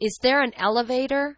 Is there an elevator?